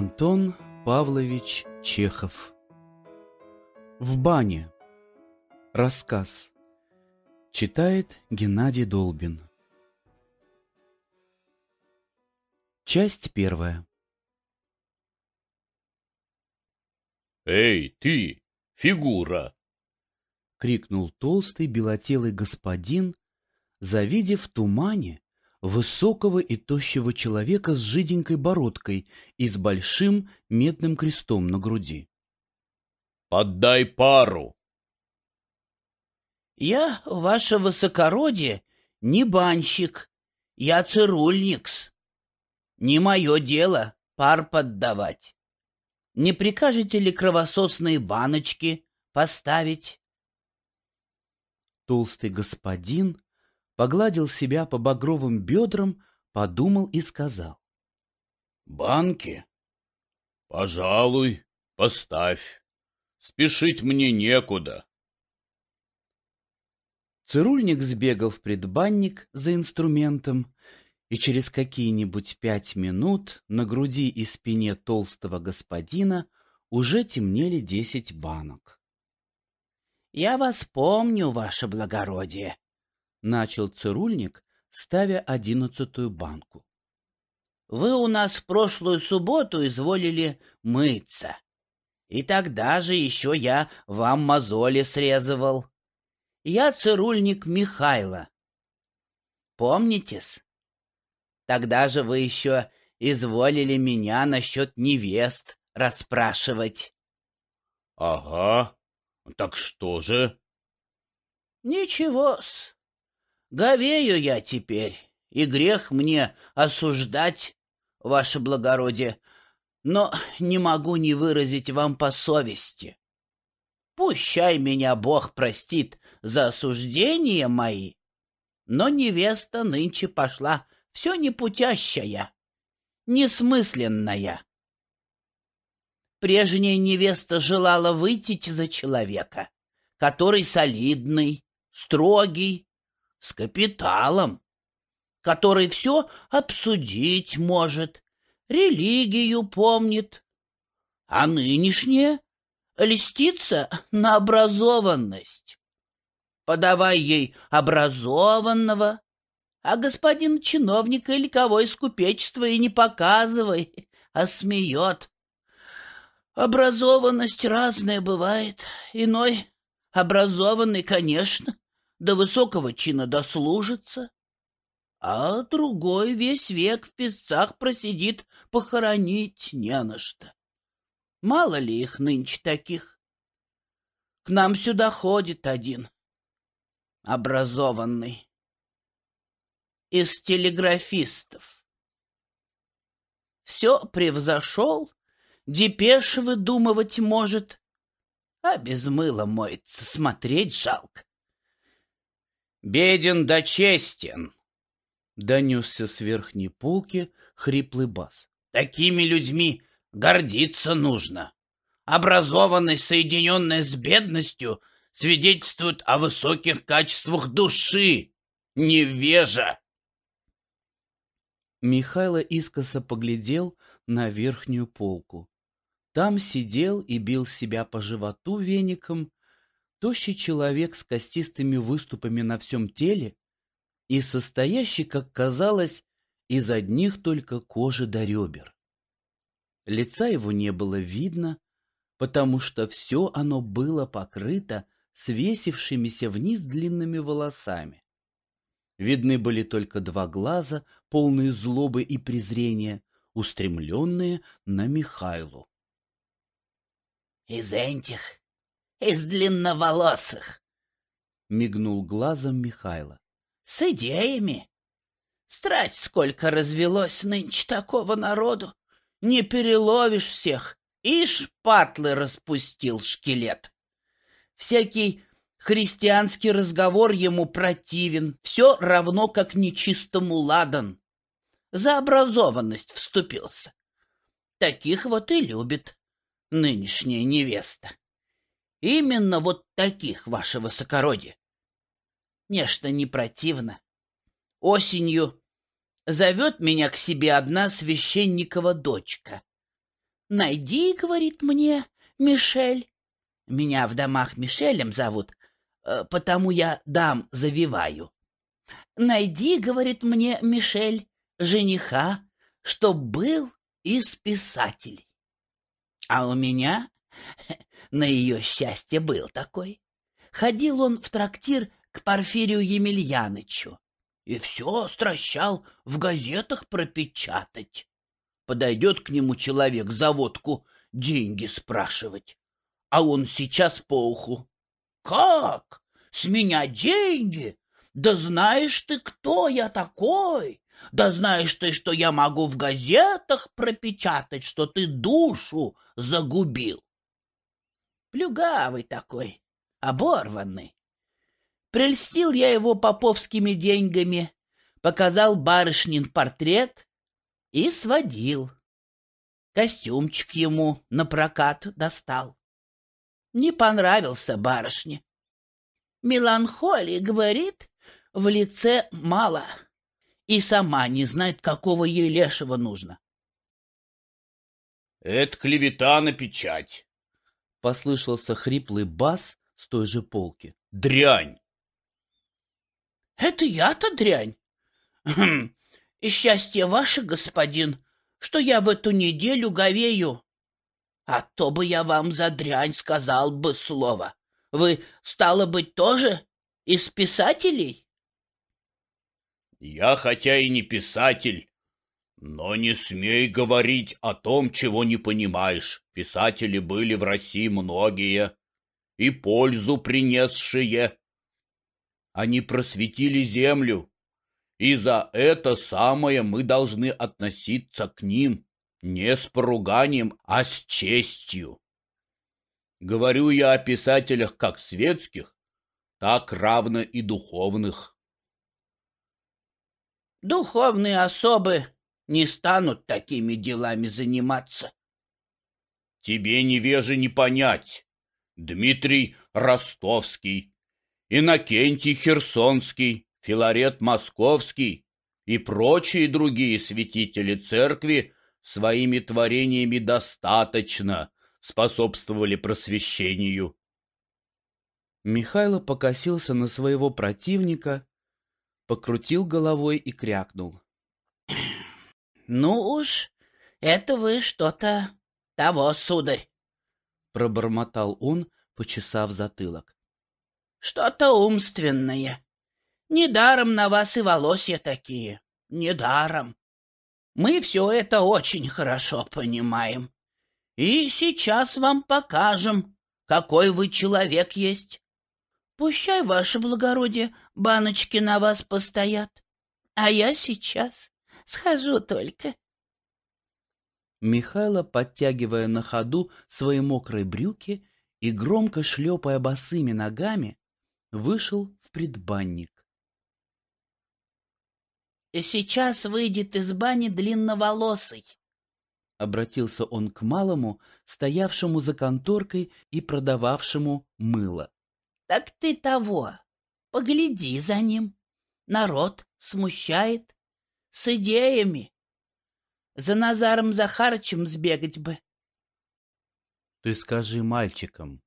Антон Павлович Чехов. В бане Рассказ. Читает Геннадий Долбин. Часть первая. «Эй, ты, фигура!» — крикнул толстый белотелый господин, завидев в тумане высокого и тощего человека с жиденькой бородкой и с большим медным крестом на груди. «Поддай пару!» «Я, ваше высокородие, не банщик, я цирульникс. Не мое дело пар поддавать. Не прикажете ли кровососные баночки поставить? Толстый господин погладил себя по багровым бедрам, подумал и сказал. — Банки? Пожалуй, поставь. Спешить мне некуда. Цирульник сбегал в предбанник за инструментом, и через какие-нибудь пять минут на груди и спине толстого господина уже темнели десять банок. — Я вас помню, ваше благородие, — начал цирульник, ставя одиннадцатую банку. — Вы у нас в прошлую субботу изволили мыться. И тогда же еще я вам мозоли срезывал. Я цирульник Михайла. Помнитесь? Тогда же вы еще изволили меня насчет невест расспрашивать. — Ага. Так что же? — Ничего-с. Говею я теперь, и грех мне осуждать, ваше благородие, но не могу не выразить вам по совести. Пущай меня Бог простит за осуждения мои, но невеста нынче пошла все непутящая, несмысленная. Прежняя невеста желала выйти за человека, который солидный, строгий, с капиталом, который все обсудить может, религию помнит, а нынешняя льстится на образованность. Подавай ей образованного, а господин чиновника или кого из купечества и не показывай, а смеет. Образованность разная бывает. Иной образованный, конечно, до высокого чина дослужится, а другой весь век в песцах просидит, похоронить не на что. Мало ли их нынче таких. К нам сюда ходит один, образованный из телеграфистов. Все превзошел, депеш выдумывать может, а без мыла моется, смотреть жалко. «Беден да честен!» — донесся с верхней полки хриплый бас. «Такими людьми гордиться нужно. Образованность, соединенная с бедностью, свидетельствует о высоких качествах души. Невежа!» Михайло искоса поглядел на верхнюю полку. Там сидел и бил себя по животу веником тощий человек с костистыми выступами на всем теле и состоящий, как казалось, из одних только кожи до ребер. Лица его не было видно, потому что все оно было покрыто свесившимися вниз длинными волосами. Видны были только два глаза, полные злобы и презрения, устремленные на Михайлу. — Из этих, из длинноволосых, — мигнул глазом Михайло. — С идеями. Страсть сколько развелось нынче такого народу. Не переловишь всех. И шпатлы распустил шкелет. Всякий Христианский разговор ему противен, все равно как нечистому ладан. За образованность вступился. Таких вот и любит нынешняя невеста. Именно вот таких, ваше высокородие. Нечто не противно. Осенью зовет меня к себе одна священникова дочка. Найди, говорит мне, Мишель. Меня в домах Мишелем зовут, э, потому я дам завиваю. Найди, говорит мне Мишель, жениха, чтоб был из писателей. А у меня на ее счастье был такой. Ходил он в трактир к Порфирию Емельянычу и все стращал в газетах пропечатать. Подойдет к нему человек за водку деньги спрашивать, а он сейчас по уху. «Как? С меня деньги? Да знаешь ты, кто я такой? Да знаешь ты, что я могу в газетах пропечатать, что ты душу загубил?» Плюгавый такой, оборванный. Прельстил я его поповскими деньгами, показал барышнин портрет и сводил. Костюмчик ему на прокат достал. Не понравился барышне. Меланхолии, говорит, в лице мало, и сама не знает, какого ей лешего нужно. — Это клевета на печать, — послышался хриплый бас с той же полки. — Дрянь! — Это я-то дрянь? Хм, — Счастье ваше, господин, что я в эту неделю говею. А то бы я вам за дрянь сказал бы слово. Вы, стало быть, тоже из писателей? Я хотя и не писатель, но не смей говорить о том, чего не понимаешь. Писатели были в России многие и пользу принесшие. Они просветили землю, и за это самое мы должны относиться к ним не с поруганием, а с честью. Говорю я о писателях как светских, так равно и духовных. Духовные особы не станут такими делами заниматься. Тебе, невеже, не понять. Дмитрий Ростовский, Иннокентий Херсонский, Филарет Московский и прочие другие святители церкви своими творениями достаточно способствовали просвещению. Михайло покосился на своего противника, покрутил головой и крякнул. — Ну уж, это вы что-то того, сударь, — пробормотал он, почесав затылок. — Что-то умственное. Недаром на вас и волосья такие. Недаром. Мы все это очень хорошо понимаем. И сейчас вам покажем, какой вы человек есть. Пущай, ваше благородие, баночки на вас постоят. А я сейчас схожу только. Михайло, подтягивая на ходу свои мокрые брюки и громко шлепая босыми ногами, вышел в предбанник. Сейчас выйдет из бани длинноволосый. Обратился он к малому, стоявшему за конторкой и продававшему мыло. — Так ты того, погляди за ним. Народ смущает. С идеями. За Назаром Захарычем сбегать бы. — Ты скажи мальчикам.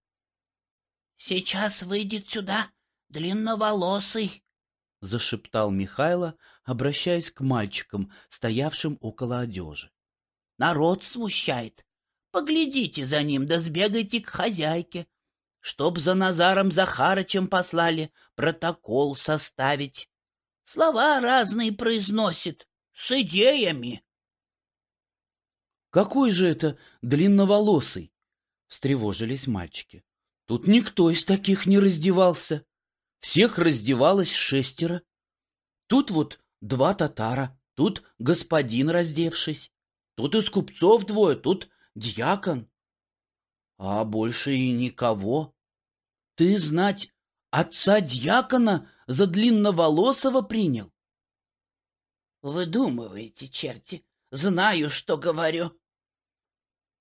— Сейчас выйдет сюда длинноволосый, — зашептал Михайло, обращаясь к мальчикам, стоявшим около одежи. — Народ смущает. Поглядите за ним, да сбегайте к хозяйке, чтоб за Назаром Захарычем послали протокол составить. Слова разные произносит, с идеями. — Какой же это длинноволосый? — встревожились мальчики. — Тут никто из таких не раздевался. Всех раздевалось шестеро. Тут вот два татара, тут господин раздевшись, тут из купцов двое, тут дьякон. А больше и никого. Ты знать, отца дьякона за длинноволосого принял? Выдумываете, черти, знаю, что говорю.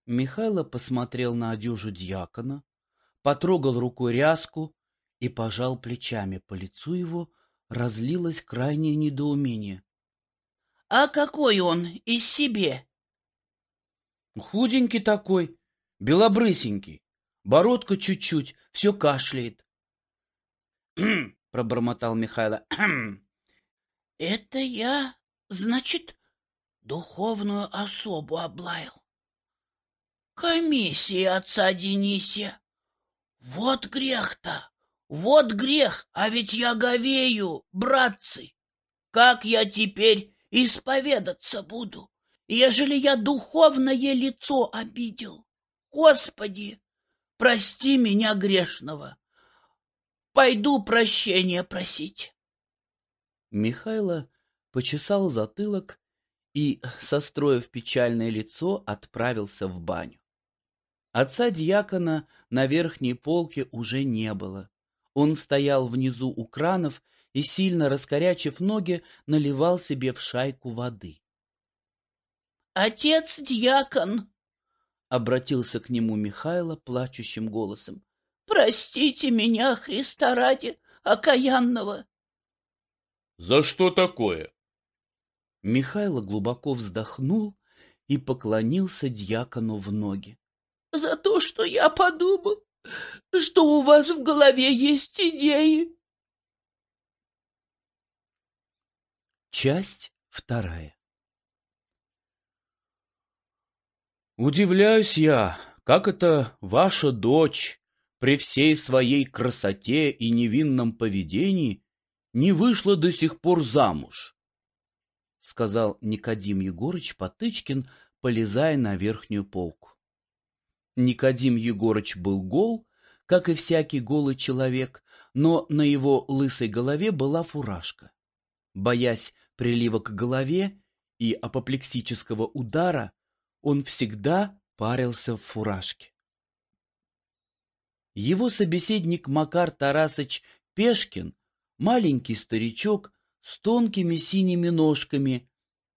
Михайло посмотрел на одежу дьякона, потрогал рукой ряску, и пожал плечами. По лицу его разлилось крайнее недоумение. — А какой он из себе? Худенький такой, белобрысенький, бородка чуть-чуть, все кашляет. — пробормотал Михайло. — Это я, значит, духовную особу облаял. Комиссия отца Денисия. Вот грех-то, вот грех, а ведь я говею, братцы. Как я теперь исповедаться буду, ежели я духовное лицо обидел? Господи, прости меня грешного. Пойду прощения просить. Михайло почесал затылок и, состроив печальное лицо, отправился в баню. Отца дьякона на верхней полке уже не было. Он стоял внизу у кранов и, сильно раскорячив ноги, наливал себе в шайку воды. — Отец дьякон! — обратился к нему Михайло плачущим голосом. — Простите меня, Христа ради, окаянного! — За что такое? Михайло глубоко вздохнул и поклонился дьякону в ноги. — За то, что я подумал, что у вас в голове есть идеи. Часть вторая Удивляюсь я, как это ваша дочь при всей своей красоте и невинном поведении не вышла до сих пор замуж, — сказал Никодим Егорыч Потычкин, полезая на верхнюю полку. Никодим Егорыч был гол, как и всякий голый человек, но на его лысой голове была фуражка. Боясь прилива к голове и апоплексического удара, он всегда парился в фуражке. Его собеседник Макар Тарасыч Пешкин, маленький старичок с тонкими синими ножками,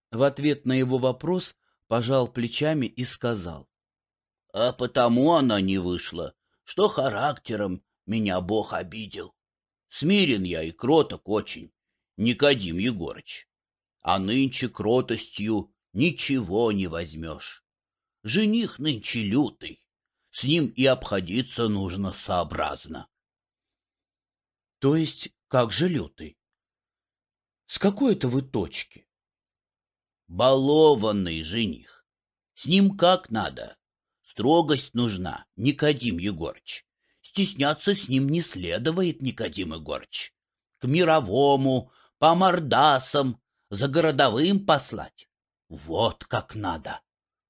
в ответ на его вопрос пожал плечами и сказал. — А потому она не вышла, что характером меня Бог обидел. Смирен я и кроток очень, Никодим Егорыч. А нынче кротостью ничего не возьмешь. Жених нынче лютый, с ним и обходиться нужно сообразно. — То есть как же лютый? С какой это вы точки? — Балованный жених. С ним как надо. Строгость нужна, Никодим Егорыч. Стесняться с ним не следует, Никодим Егорыч. К мировому, по мордасам, за городовым послать. Вот как надо.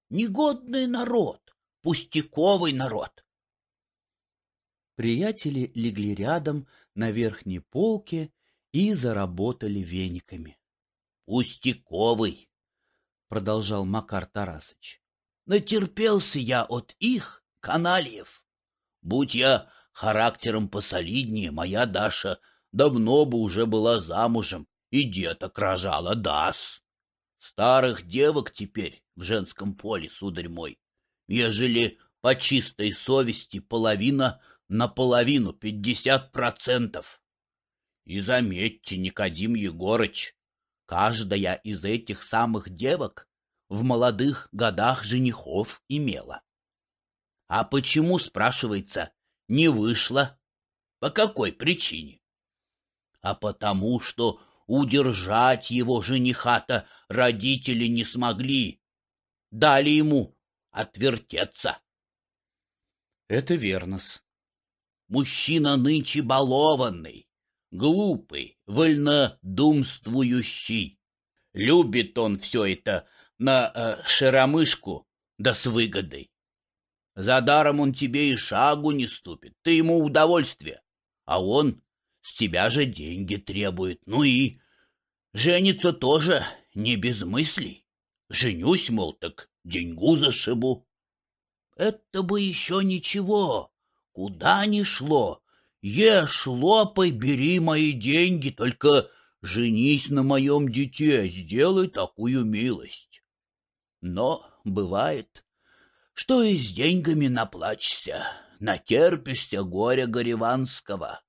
Негодный народ, пустяковый народ. Приятели легли рядом на верхней полке и заработали вениками. — Пустяковый, — продолжал Макар Тарасыч. — Натерпелся я от их, канальев. Будь я характером посолиднее, моя Даша давно бы уже была замужем и деток рожала, дас. Старых девок теперь в женском поле, сударь мой, ежели по чистой совести половина на половину, пятьдесят процентов. И заметьте, Никодим Егорыч, каждая из этих самых девок в молодых годах женихов имела. А почему, спрашивается, не вышла? По какой причине? А потому что Удержать его жениха-то родители не смогли. Дали ему отвертеться. Это верно-с. Мужчина нынче балованный, глупый, вольнодумствующий. Любит он все это на э, шаромышку да с выгодой. За даром он тебе и шагу не ступит, ты ему удовольствие, а он с тебя же деньги требует. Ну и жениться тоже не без мыслей. Женюсь, мол, так деньгу зашибу. Это бы еще ничего, куда ни шло. Ешь, лопай, бери мои деньги, только женись на моем дите, сделай такую милость. Но бывает, что и с деньгами наплачешься, натерпишься горя гореванского.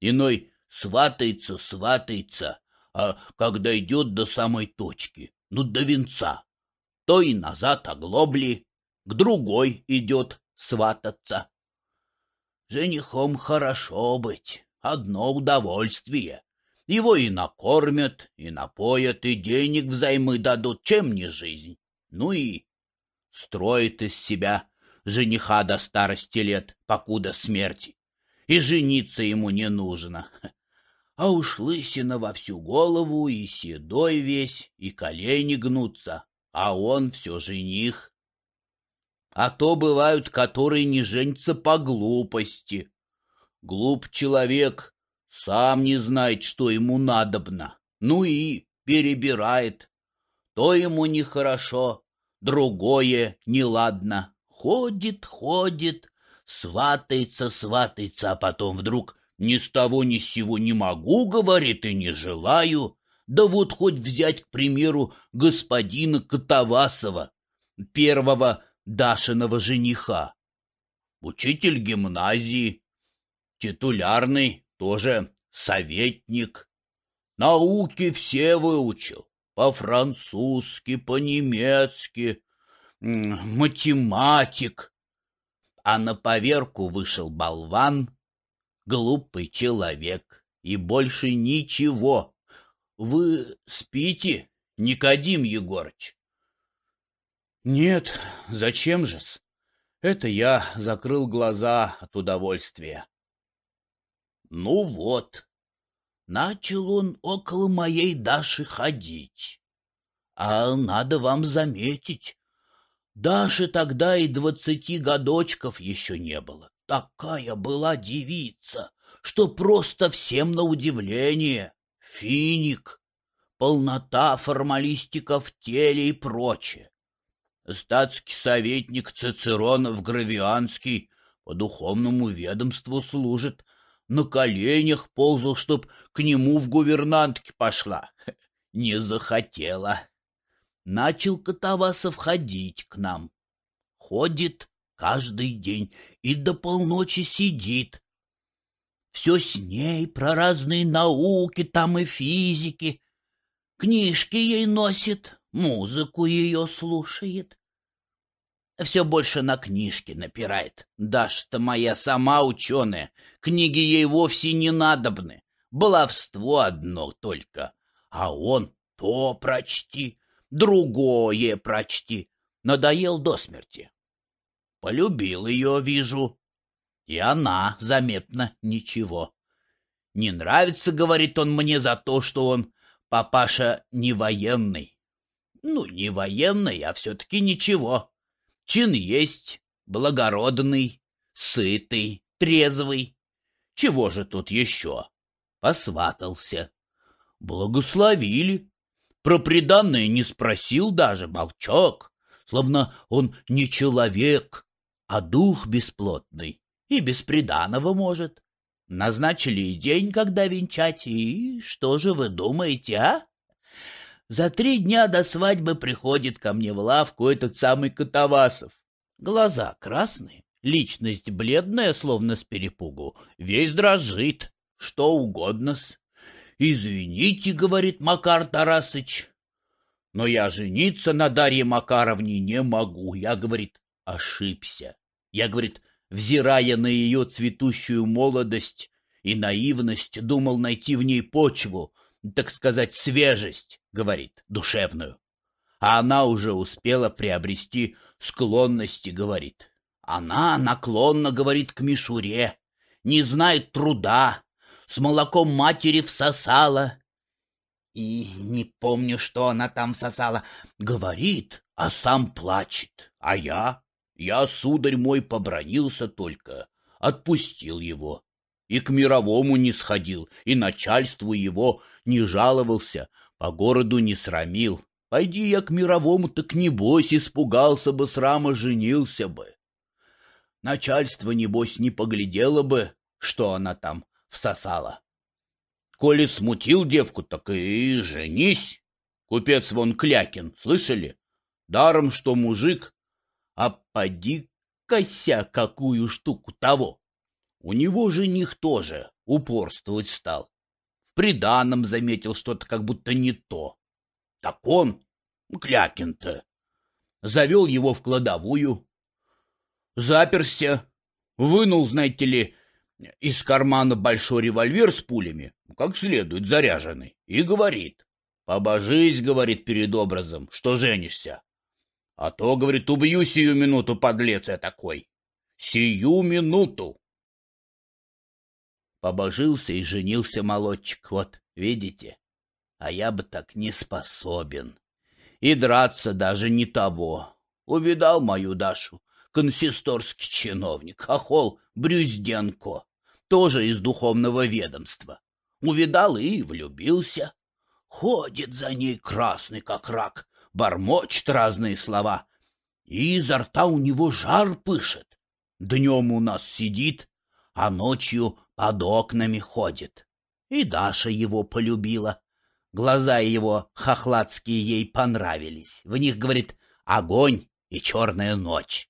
Иной сватается, сватается, а когда идет до самой точки, ну, до венца, то и назад оглобли, к другой идет свататься. Женихом хорошо быть, одно удовольствие. Его и накормят, и напоят, и денег взаймы дадут, чем не жизнь. Ну и строит из себя жениха до старости лет, покуда смерти. И жениться ему не нужно. А уж лысина во всю голову, и седой весь, и колени гнутся, а он все жених. А то бывают, которые не женятся по глупости. Глуп человек, сам не знает, что ему надобно, ну и перебирает. То ему нехорошо, другое неладно. Ходит, ходит, сватается, сватается, а потом вдруг ни с того ни с сего не могу, говорит, и не желаю. Да вот хоть взять, к примеру, господина Котовасова, первого Дашиного жениха. Учитель гимназии, титулярный, тоже советник. Науки все выучил, по-французски, по-немецки, математик. А на поверку вышел болван, глупый человек, и больше ничего. Вы спите, Никодим Егорыч? Нет, зачем же-с? Это я закрыл глаза от удовольствия. Ну вот, начал он около моей Даши ходить. А надо вам заметить, Даши тогда и двадцати годочков еще не было. Такая была девица, что просто всем на удивление. Финик, полнота формалистика в теле и прочее. Статский советник Цицеронов Гравианский по духовному ведомству служит, на коленях ползал, чтоб к нему в гувернантке пошла. Не захотела. Начал Катавасов ходить к нам. Ходит каждый день и до полночи сидит. Все с ней про разные науки там и физики. Книжки ей носит, музыку ее слушает. Все больше на книжки напирает. Даша-то моя сама ученая, книги ей вовсе не надобны. Баловство одно только. А он то прочти, другое прочти. Надоел до смерти. Полюбил ее, вижу. И она, заметно, ничего. Не нравится, говорит он мне, за то, что он, папаша, не военный. Ну, не военный, а все-таки ничего. Чин есть, благородный, сытый, трезвый. Чего же тут еще? Посватался. Благословили. Про приданное не спросил даже, молчок. Словно он не человек, а дух бесплотный. И без приданого может. Назначили и день, когда венчать, и что же вы думаете, а? За три дня до свадьбы приходит ко мне в лавку этот самый Катавасов. Глаза красные, личность бледная, словно с перепугу, весь дрожит, что угодно-с. «Извините, — говорит Макар Тарасыч, — но я жениться на Дарье Макаровне не могу. Я, говорит, ошибся. Я, говорит, взирая на ее цветущую молодость и наивность, думал найти в ней почву, так сказать, свежесть, говорит, душевную. А она уже успела приобрести склонности, говорит. Она наклонна, говорит, к мишуре, не знает труда, с молоком матери всосала. И не помню, что она там всосала. Говорит, а сам плачет. А я? Я, сударь мой, побронился только, отпустил его. И к мировому не сходил, и начальству его не жаловался, по городу не срамил. Пойди я к мировому, так небось испугался бы срама, женился бы. Начальство, небось, не поглядело бы, что она там всосала. Коли смутил девку, так и женись. Купец вон Клякин, слышали? Даром, что мужик, а поди-кося какую штуку того. У него жених тоже упорствовать стал приданом заметил что-то как будто не то. Так он, Клякин-то, завел его в кладовую, заперся, вынул, знаете ли, из кармана большой револьвер с пулями, как следует заряженный, и говорит. Побожись, говорит, перед образом, что женишься. А то, говорит, убью сию минуту, подлец я такой. Сию минуту. Побожился и женился молодчик, вот, видите? А я бы так не способен. И драться даже не того. Увидал мою Дашу, консисторский чиновник, хохол Брюзденко, тоже из духовного ведомства. Увидал и влюбился. Ходит за ней красный, как рак, бормочет разные слова. И изо рта у него жар пышет. Днем у нас сидит, а ночью под окнами ходит. И Даша его полюбила. Глаза его хохладские ей понравились. В них, говорит, огонь и черная ночь.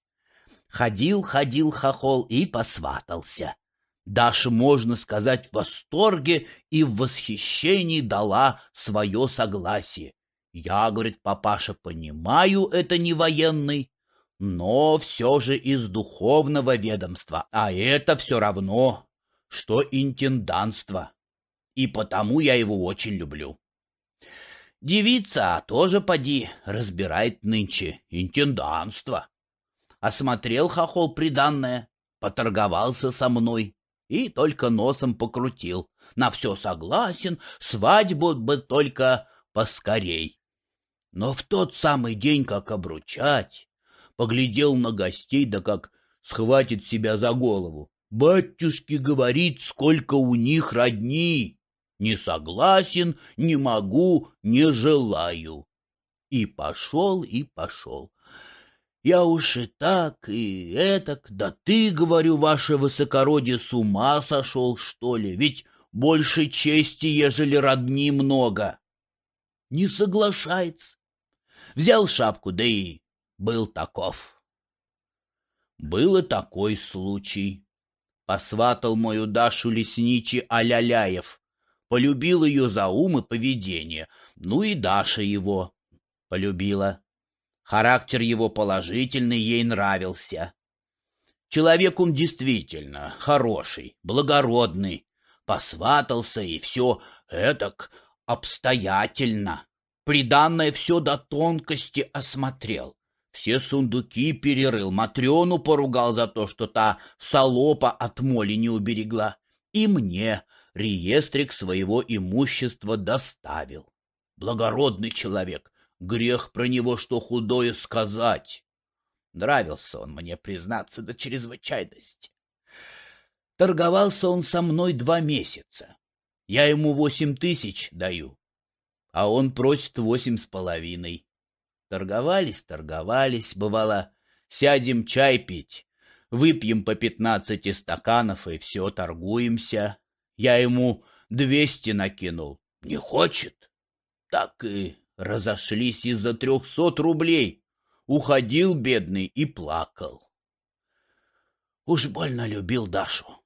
Ходил, ходил хохол и посватался. Даша, можно сказать, в восторге и в восхищении дала свое согласие. Я, говорит папаша, понимаю, это не военный, но все же из духовного ведомства, а это все равно, что интенданство, и потому я его очень люблю. Девица тоже, поди, разбирает нынче интенданство. Осмотрел хохол приданное, поторговался со мной и только носом покрутил. На все согласен, свадьбу бы только поскорей. Но в тот самый день, как обручать, поглядел на гостей, да как схватит себя за голову. Батюшки говорит, сколько у них родни. Не согласен, не могу, не желаю. И пошел, и пошел. Я уж и так, и этак, да ты, говорю, ваше высокородие, с ума сошел, что ли? Ведь больше чести, ежели родни много. Не соглашается. Взял шапку, да и был таков. Был и такой случай. Посватал мою Дашу лесничий Аляляев. Полюбил ее за ум и поведение. Ну и Даша его полюбила. Характер его положительный ей нравился. Человек он действительно хороший, благородный. Посватался и все этак обстоятельно. Приданное все до тонкости осмотрел. Все сундуки перерыл, Матрёну поругал за то, что та солопа от моли не уберегла. И мне реестрик своего имущества доставил. Благородный человек, Грех про него что худое сказать. Нравился он мне, признаться, до чрезвычайности. Торговался он со мной два месяца. Я ему восемь тысяч даю, а он просит восемь с половиной. Торговались, торговались, бывало, сядем чай пить, выпьем по пятнадцати стаканов и все, торгуемся. Я ему двести накинул. Не хочет. Так и разошлись из-за трехсот рублей. Уходил бедный и плакал. Уж больно любил Дашу.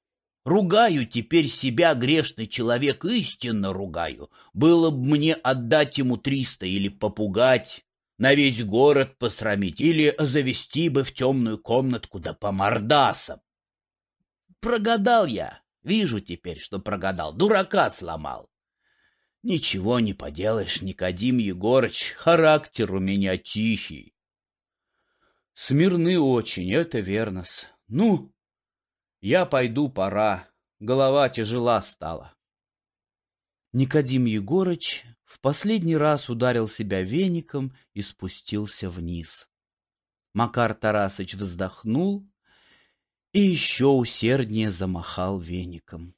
Ругаю теперь себя, грешный человек, истинно ругаю. Было бы мне отдать ему триста или попугать, на весь город посрамить, или завести бы в темную комнатку да по мордасам. Прогадал я, вижу теперь, что прогадал, дурака сломал. Ничего не поделаешь, Никодим Егорыч, характер у меня тихий. Смирны очень, это верно-с. Ну, я пойду, пора, голова тяжела стала. Никодим Егорыч в последний раз ударил себя веником и спустился вниз. Макар Тарасыч вздохнул и еще усерднее замахал веником.